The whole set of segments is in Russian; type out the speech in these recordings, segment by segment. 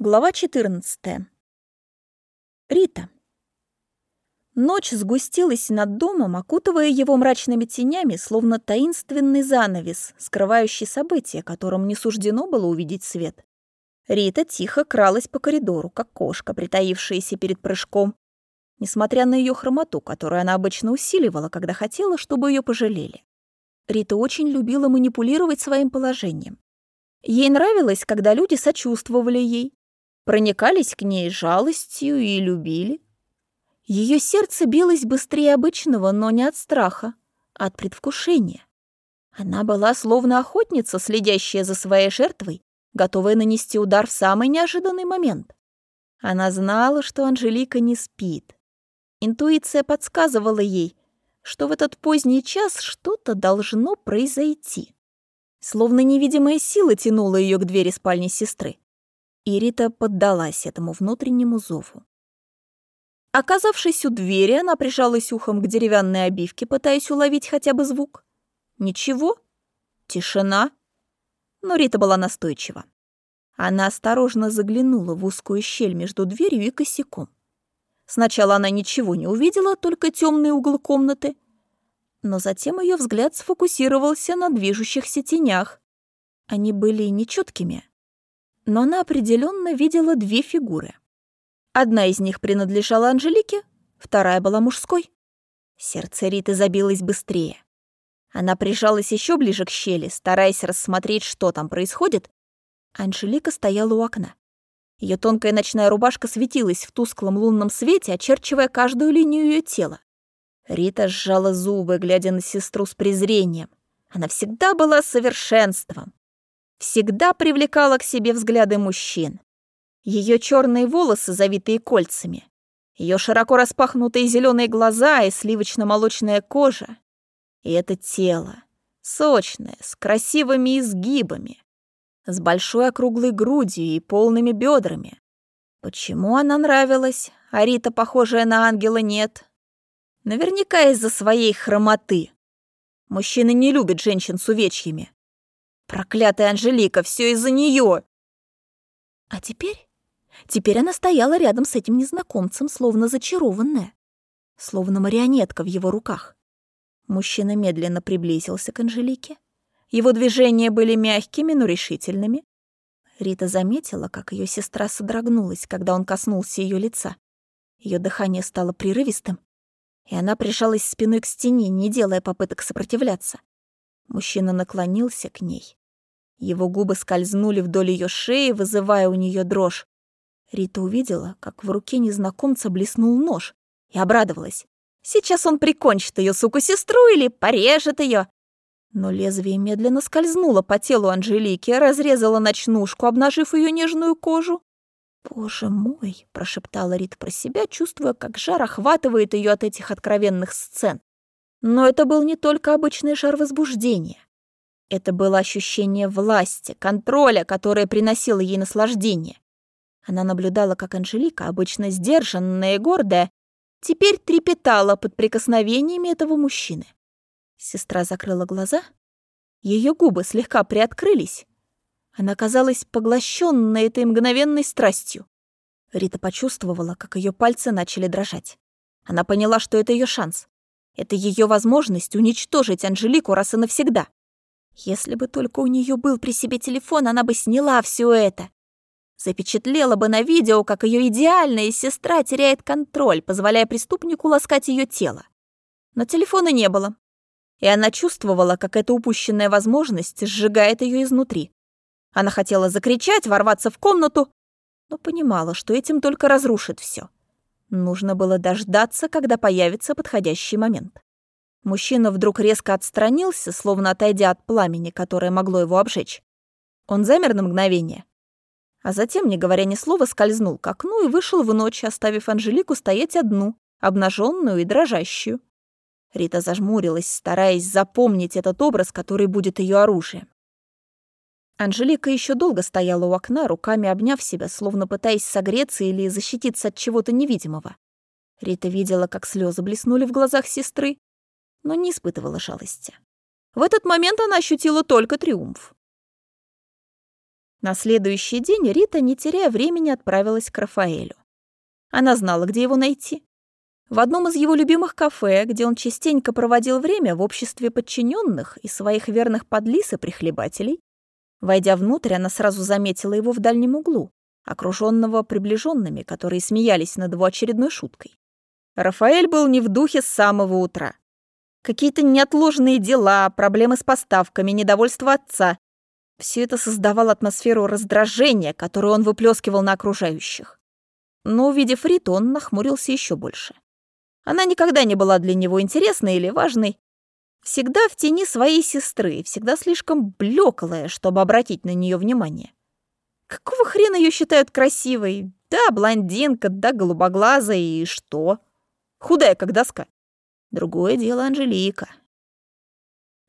Глава 14. Рита. Ночь сгустилась над домом, окутывая его мрачными тенями, словно таинственный занавес, скрывающий события, которым не суждено было увидеть свет. Рита тихо кралась по коридору, как кошка, притаившаяся перед прыжком, несмотря на ее хромоту, которую она обычно усиливала, когда хотела, чтобы ее пожалели. Рита очень любила манипулировать своим положением. Ей нравилось, когда люди сочувствовали ей, проникались к ней жалостью и любили. Ее сердце билось быстрее обычного, но не от страха, а от предвкушения. Она была словно охотница, следящая за своей жертвой, готовая нанести удар в самый неожиданный момент. Она знала, что Анжелика не спит. Интуиция подсказывала ей, что в этот поздний час что-то должно произойти. Словно невидимая сила тянула ее к двери спальни сестры и Рита поддалась этому внутреннему зову. Оказавшись у двери, она прижалась ухом к деревянной обивке, пытаясь уловить хотя бы звук. Ничего. Тишина. Но Рита была настойчива. Она осторожно заглянула в узкую щель между дверью и косяком. Сначала она ничего не увидела, только темный угол комнаты. Но затем ее взгляд сфокусировался на движущихся тенях. Они были нечеткими, но она определенно видела две фигуры. Одна из них принадлежала Анжелике, вторая была мужской. Сердце Риты забилось быстрее. Она прижалась еще ближе к щели, стараясь рассмотреть, что там происходит. Анжелика стояла у окна. Ее тонкая ночная рубашка светилась в тусклом лунном свете, очерчивая каждую линию ее тела. Рита сжала зубы, глядя на сестру с презрением. Она всегда была совершенством всегда привлекала к себе взгляды мужчин. Ее черные волосы, завитые кольцами, ее широко распахнутые зеленые глаза и сливочно-молочная кожа, и это тело, сочное, с красивыми изгибами, с большой округлой грудью и полными бедрами. Почему она нравилась, а Рита, похожая на ангела, нет? Наверняка из-за своей хромоты. Мужчины не любят женщин с увечьями. Проклятая Анжелика, все из-за нее. А теперь? Теперь она стояла рядом с этим незнакомцем, словно зачарованная, словно марионетка в его руках. Мужчина медленно приблизился к Анжелике. Его движения были мягкими, но решительными. Рита заметила, как ее сестра содрогнулась, когда он коснулся ее лица. Ее дыхание стало прерывистым, и она прижалась спиной к стене, не делая попыток сопротивляться. Мужчина наклонился к ней. Его губы скользнули вдоль ее шеи, вызывая у нее дрожь. Рита увидела, как в руке незнакомца блеснул нож, и обрадовалась. Сейчас он прикончит ее суку-сестру или порежет ее. Но лезвие медленно скользнуло по телу Анжелики, разрезало ночнушку, обнажив ее нежную кожу. «Боже мой!» — прошептала Рита про себя, чувствуя, как жар охватывает ее от этих откровенных сцен. Но это был не только обычный жар возбуждения. Это было ощущение власти, контроля, которое приносило ей наслаждение. Она наблюдала, как Анжелика, обычно сдержанная и гордая, теперь трепетала под прикосновениями этого мужчины. Сестра закрыла глаза. Ее губы слегка приоткрылись. Она казалась поглощенной этой мгновенной страстью. Рита почувствовала, как ее пальцы начали дрожать. Она поняла, что это ее шанс. Это ее возможность уничтожить Анжелику раз и навсегда. Если бы только у нее был при себе телефон, она бы сняла все это. Запечатлела бы на видео, как ее идеальная сестра теряет контроль, позволяя преступнику ласкать ее тело. Но телефона не было. И она чувствовала, как эта упущенная возможность сжигает ее изнутри. Она хотела закричать, ворваться в комнату, но понимала, что этим только разрушит все. Нужно было дождаться, когда появится подходящий момент. Мужчина вдруг резко отстранился, словно отойдя от пламени, которое могло его обжечь. Он замер на мгновение, а затем, не говоря ни слова, скользнул к окну и вышел в ночь, оставив Анжелику стоять одну, обнаженную и дрожащую. Рита зажмурилась, стараясь запомнить этот образ, который будет ее оружием. Анжелика еще долго стояла у окна, руками обняв себя, словно пытаясь согреться или защититься от чего-то невидимого. Рита видела, как слезы блеснули в глазах сестры, но не испытывала жалости. В этот момент она ощутила только триумф. На следующий день Рита, не теряя времени, отправилась к Рафаэлю. Она знала, где его найти. В одном из его любимых кафе, где он частенько проводил время в обществе подчиненных и своих верных подлис и прихлебателей. Войдя внутрь, она сразу заметила его в дальнем углу, окруженного приближенными, которые смеялись над его очередной шуткой. Рафаэль был не в духе с самого утра. Какие-то неотложные дела, проблемы с поставками, недовольство отца. Все это создавало атмосферу раздражения, которую он выплескивал на окружающих. Но, увидев Риту, он нахмурился еще больше. Она никогда не была для него интересной или важной. Всегда в тени своей сестры, всегда слишком блеклая, чтобы обратить на нее внимание. Какого хрена ее считают красивой? Да, блондинка, да, голубоглазая, и что? Худая, как доска. Другое дело Анжелика.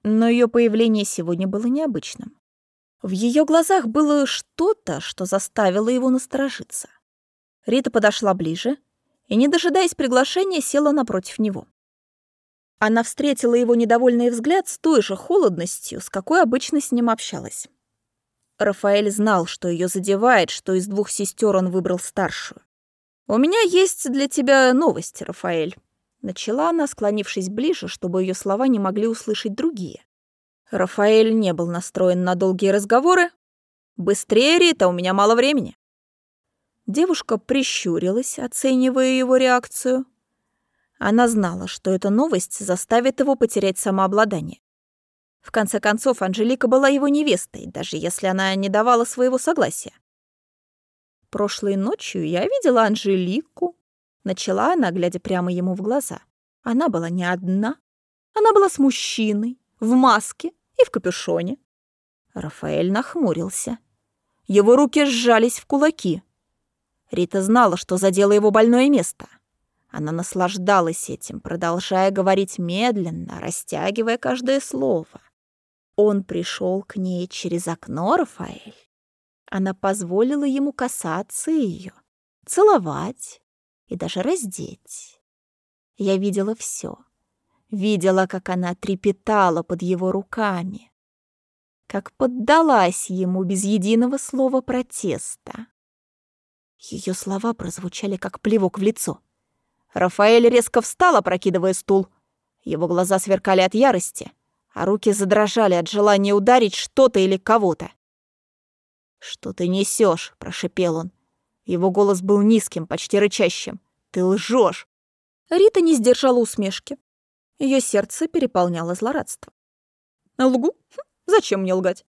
Но ее появление сегодня было необычным. В ее глазах было что-то, что заставило его насторожиться. Рита подошла ближе и, не дожидаясь приглашения, села напротив него. Она встретила его недовольный взгляд с той же холодностью, с какой обычно с ним общалась. Рафаэль знал, что ее задевает, что из двух сестер он выбрал старшую. «У меня есть для тебя новости, Рафаэль», — начала она, склонившись ближе, чтобы ее слова не могли услышать другие. Рафаэль не был настроен на долгие разговоры. «Быстрее, Рита, у меня мало времени». Девушка прищурилась, оценивая его реакцию. Она знала, что эта новость заставит его потерять самообладание. В конце концов, Анжелика была его невестой, даже если она не давала своего согласия. Прошлой ночью я видела Анжелику. Начала она, глядя прямо ему в глаза. Она была не одна. Она была с мужчиной, в маске и в капюшоне. Рафаэль нахмурился. Его руки сжались в кулаки. Рита знала, что задела его больное место. Она наслаждалась этим, продолжая говорить медленно, растягивая каждое слово. Он пришел к ней через окно, Рафаэль. Она позволила ему касаться ее, целовать и даже раздеть. Я видела все. Видела, как она трепетала под его руками, как поддалась ему без единого слова протеста. Ее слова прозвучали, как плевок в лицо. Рафаэль резко встал, опрокидывая стул. Его глаза сверкали от ярости, а руки задрожали от желания ударить что-то или кого-то. «Что ты несешь? прошипел он. Его голос был низким, почти рычащим. «Ты лжешь!» Рита не сдержала усмешки. Ее сердце переполняло злорадство. «Лгу? Хм, зачем мне лгать?»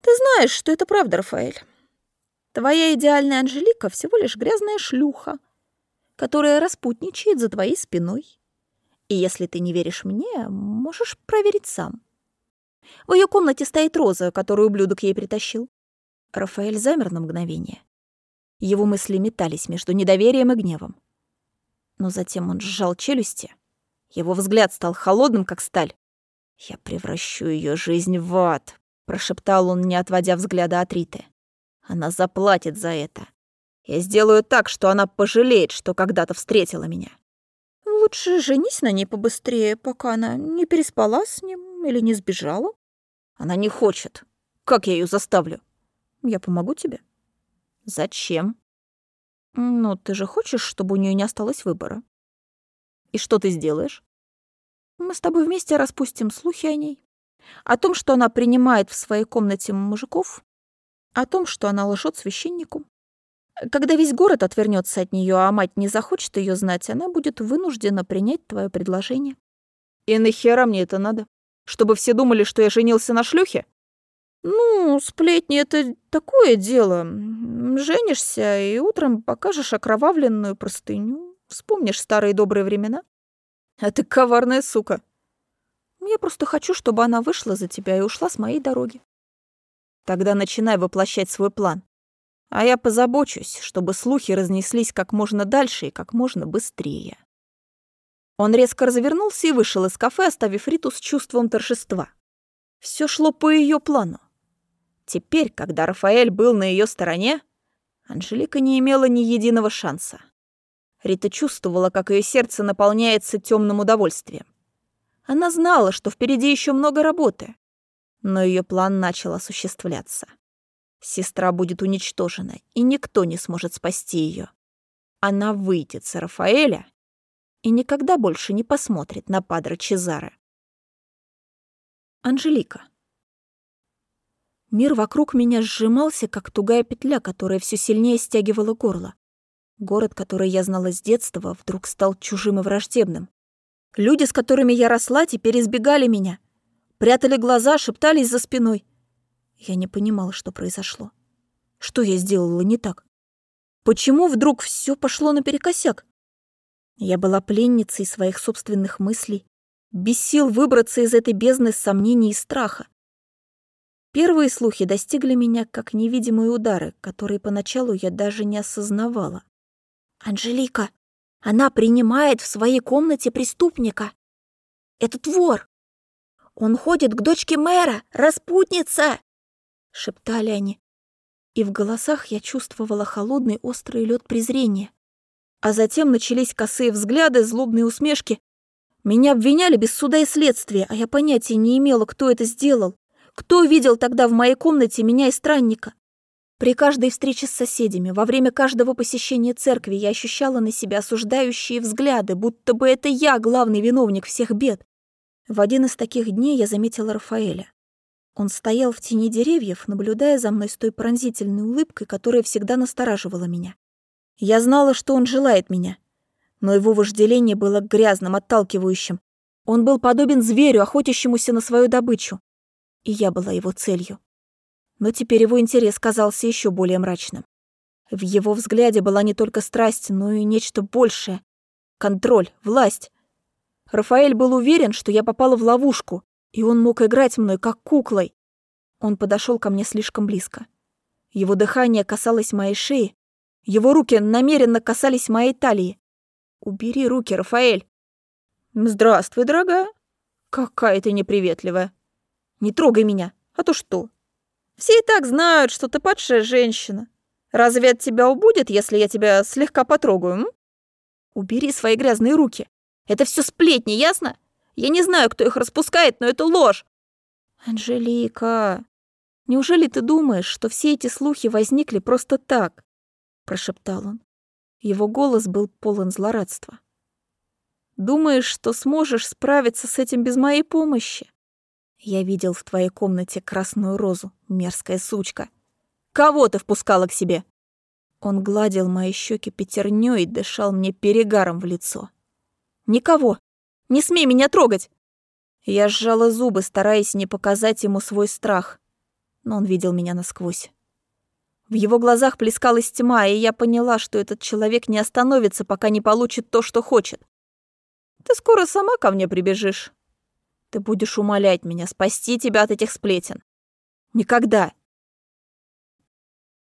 «Ты знаешь, что это правда, Рафаэль. Твоя идеальная Анжелика всего лишь грязная шлюха, которая распутничает за твоей спиной. И если ты не веришь мне, можешь проверить сам. В ее комнате стоит роза, которую ублюдок ей притащил. Рафаэль замер на мгновение. Его мысли метались между недоверием и гневом. Но затем он сжал челюсти. Его взгляд стал холодным, как сталь. «Я превращу ее жизнь в ад», — прошептал он, не отводя взгляда от Риты. «Она заплатит за это. Я сделаю так, что она пожалеет, что когда-то встретила меня». «Лучше женись на ней побыстрее, пока она не переспала с ним или не сбежала». «Она не хочет. Как я ее заставлю?» Я помогу тебе. Зачем? Ну, ты же хочешь, чтобы у нее не осталось выбора. И что ты сделаешь? Мы с тобой вместе распустим слухи о ней. О том, что она принимает в своей комнате мужиков. О том, что она лжет священнику. Когда весь город отвернется от нее, а мать не захочет ее знать, она будет вынуждена принять твое предложение. И нахера мне это надо? Чтобы все думали, что я женился на шлюхе? «Ну, сплетни — это такое дело. Женишься и утром покажешь окровавленную простыню. Вспомнишь старые добрые времена. А ты коварная сука. Я просто хочу, чтобы она вышла за тебя и ушла с моей дороги. Тогда начинай воплощать свой план. А я позабочусь, чтобы слухи разнеслись как можно дальше и как можно быстрее». Он резко развернулся и вышел из кафе, оставив Риту с чувством торжества. Все шло по ее плану. Теперь, когда Рафаэль был на ее стороне, Анжелика не имела ни единого шанса. Рита чувствовала, как ее сердце наполняется темным удовольствием. Она знала, что впереди еще много работы, но ее план начал осуществляться. Сестра будет уничтожена, и никто не сможет спасти ее. Она выйдет с Рафаэля и никогда больше не посмотрит на Падре Чезаре. Анжелика. Мир вокруг меня сжимался, как тугая петля, которая все сильнее стягивала горло. Город, который я знала с детства, вдруг стал чужим и враждебным. Люди, с которыми я росла, теперь избегали меня. Прятали глаза, шептались за спиной. Я не понимала, что произошло. Что я сделала не так? Почему вдруг все пошло наперекосяк? Я была пленницей своих собственных мыслей, без сил выбраться из этой бездны сомнений и страха. Первые слухи достигли меня как невидимые удары, которые поначалу я даже не осознавала. «Анжелика, она принимает в своей комнате преступника. Это вор. Он ходит к дочке мэра, распутница!» — шептали они. И в голосах я чувствовала холодный острый лед презрения. А затем начались косые взгляды, злобные усмешки. Меня обвиняли без суда и следствия, а я понятия не имела, кто это сделал. Кто видел тогда в моей комнате меня и странника? При каждой встрече с соседями, во время каждого посещения церкви я ощущала на себя осуждающие взгляды, будто бы это я главный виновник всех бед. В один из таких дней я заметила Рафаэля. Он стоял в тени деревьев, наблюдая за мной с той пронзительной улыбкой, которая всегда настораживала меня. Я знала, что он желает меня. Но его вожделение было грязным, отталкивающим. Он был подобен зверю, охотящемуся на свою добычу. И я была его целью. Но теперь его интерес казался еще более мрачным. В его взгляде была не только страсть, но и нечто большее. Контроль, власть. Рафаэль был уверен, что я попала в ловушку, и он мог играть мной, как куклой. Он подошел ко мне слишком близко. Его дыхание касалось моей шеи, его руки намеренно касались моей талии. «Убери руки, Рафаэль!» «Здравствуй, дорогая!» «Какая ты неприветливая!» «Не трогай меня, а то что?» «Все и так знают, что ты падшая женщина. Разве от тебя убудет, если я тебя слегка потрогаю, м? Убери свои грязные руки. Это все сплетни, ясно? Я не знаю, кто их распускает, но это ложь!» «Анжелика, неужели ты думаешь, что все эти слухи возникли просто так? прошептал он. Его голос был полон злорадства. Думаешь, что сможешь справиться с этим без моей помощи? Я видел в твоей комнате красную розу, мерзкая сучка. Кого ты впускала к себе? Он гладил мои щеки пятернёй и дышал мне перегаром в лицо. Никого. Не смей меня трогать. Я сжала зубы, стараясь не показать ему свой страх, но он видел меня насквозь. В его глазах плескалась тьма, и я поняла, что этот человек не остановится, пока не получит то, что хочет. Ты скоро сама ко мне прибежишь. Ты будешь умолять меня спасти тебя от этих сплетен. Никогда.